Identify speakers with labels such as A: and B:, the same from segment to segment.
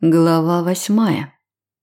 A: Глава восьмая.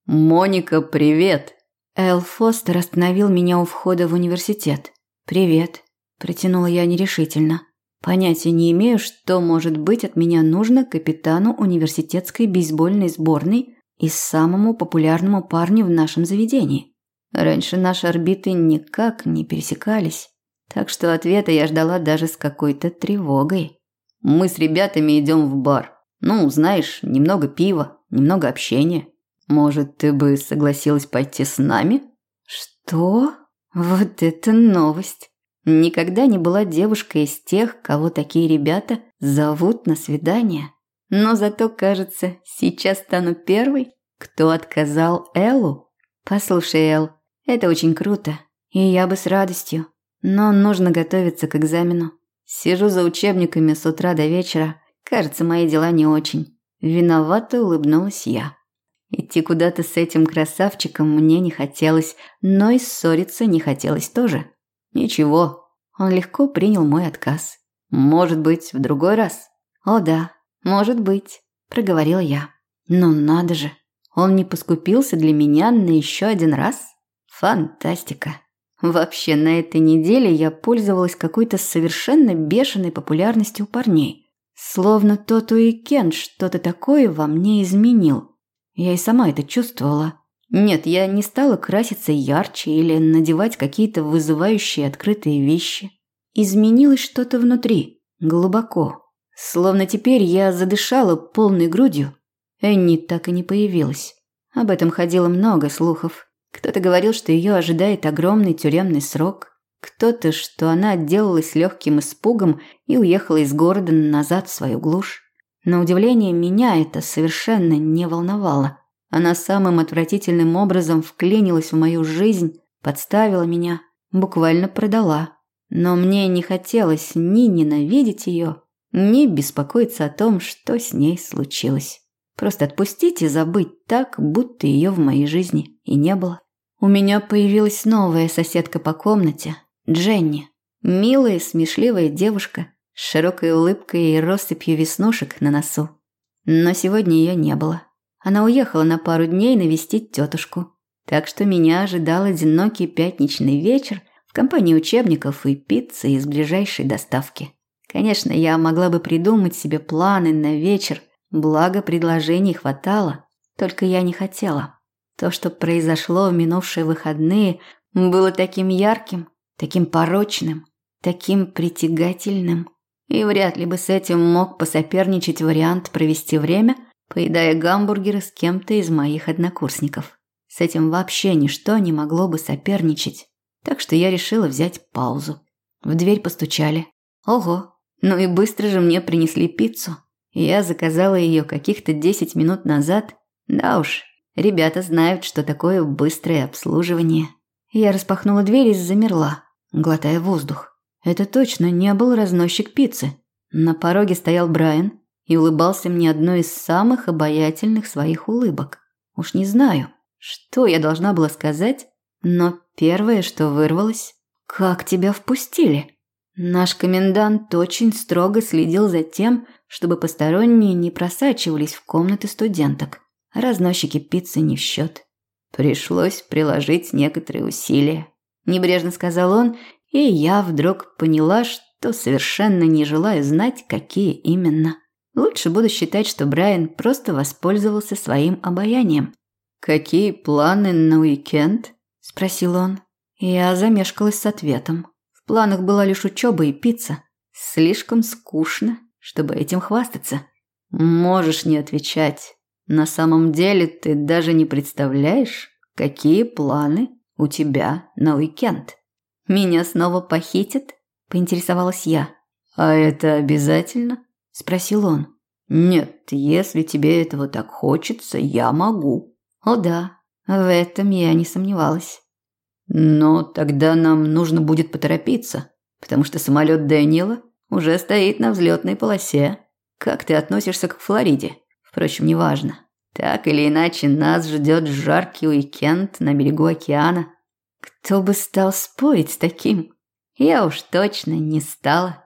A: «Моника, привет!» Эл Фостер остановил меня у входа в университет. «Привет», – протянула я нерешительно. Понятия не имею, что может быть от меня нужно капитану университетской бейсбольной сборной и самому популярному парню в нашем заведении. Раньше наши орбиты никак не пересекались, так что ответа я ждала даже с какой-то тревогой. «Мы с ребятами идем в бар. Ну, знаешь, немного пива, немного общения. Может, ты бы согласилась пойти с нами? Что? Вот это новость. Никогда не была девушкой из тех, кого такие ребята зовут на свидание. Но зато, кажется, сейчас стану первой, кто отказал Эллу. Послушай, Эл, это очень круто, и я бы с радостью. Но нужно готовиться к экзамену. Сижу за учебниками с утра до вечера. Кажется, мои дела не очень. Виновато улыбнулась я. Идти куда-то с этим красавчиком мне не хотелось, но и ссориться не хотелось тоже. Ничего, он легко принял мой отказ. Может быть, в другой раз? О да, может быть, проговорила я. Ну надо же, он не поскупился для меня на еще один раз? Фантастика. Вообще, на этой неделе я пользовалась какой-то совершенно бешеной популярностью у парней. Словно тот уикенд что-то такое во мне изменил. Я и сама это чувствовала. Нет, я не стала краситься ярче или надевать какие-то вызывающие открытые вещи. Изменилось что-то внутри, глубоко. Словно теперь я задышала полной грудью. Энни так и не появилась. Об этом ходило много слухов. Кто-то говорил, что ее ожидает огромный тюремный срок. Кто-то, что она отделалась легким испугом и уехала из города назад в свою глушь. На удивление меня это совершенно не волновало. Она самым отвратительным образом вклинилась в мою жизнь, подставила меня, буквально продала. Но мне не хотелось ни ненавидеть ее, ни беспокоиться о том, что с ней случилось. Просто отпустить и забыть так, будто ее в моей жизни и не было. У меня появилась новая соседка по комнате, Дженни. Милая, смешливая девушка с широкой улыбкой и россыпью веснушек на носу. Но сегодня ее не было. Она уехала на пару дней навестить тетушку. Так что меня ожидал одинокий пятничный вечер в компании учебников и пиццы из ближайшей доставки. Конечно, я могла бы придумать себе планы на вечер, благо предложений хватало, только я не хотела. То, что произошло в минувшие выходные, было таким ярким, таким порочным, таким притягательным. И вряд ли бы с этим мог посоперничать вариант провести время, поедая гамбургеры с кем-то из моих однокурсников. С этим вообще ничто не могло бы соперничать. Так что я решила взять паузу. В дверь постучали. Ого, ну и быстро же мне принесли пиццу. Я заказала ее каких-то 10 минут назад. Да уж, ребята знают, что такое быстрое обслуживание. Я распахнула дверь и замерла глотая воздух. Это точно не был разносчик пиццы. На пороге стоял Брайан и улыбался мне одной из самых обаятельных своих улыбок. Уж не знаю, что я должна была сказать, но первое, что вырвалось, «Как тебя впустили?» Наш комендант очень строго следил за тем, чтобы посторонние не просачивались в комнаты студенток. Разносчики пиццы не в счет. Пришлось приложить некоторые усилия. Небрежно сказал он, и я вдруг поняла, что совершенно не желаю знать, какие именно. Лучше буду считать, что Брайан просто воспользовался своим обаянием. «Какие планы на уикенд?» – спросил он. Я замешкалась с ответом. В планах была лишь учеба и пицца. Слишком скучно, чтобы этим хвастаться. Можешь не отвечать. На самом деле ты даже не представляешь, какие планы у тебя на уикенд. Меня снова похитят? Поинтересовалась я. А это обязательно? Спросил он. Нет, если тебе этого так хочется, я могу. О да, в этом я не сомневалась. Но тогда нам нужно будет поторопиться, потому что самолет Дэниела уже стоит на взлетной полосе. Как ты относишься к Флориде? Впрочем, неважно. Так или иначе, нас ждет жаркий уикенд на берегу океана. Кто бы стал спорить с таким? Я уж точно не стала.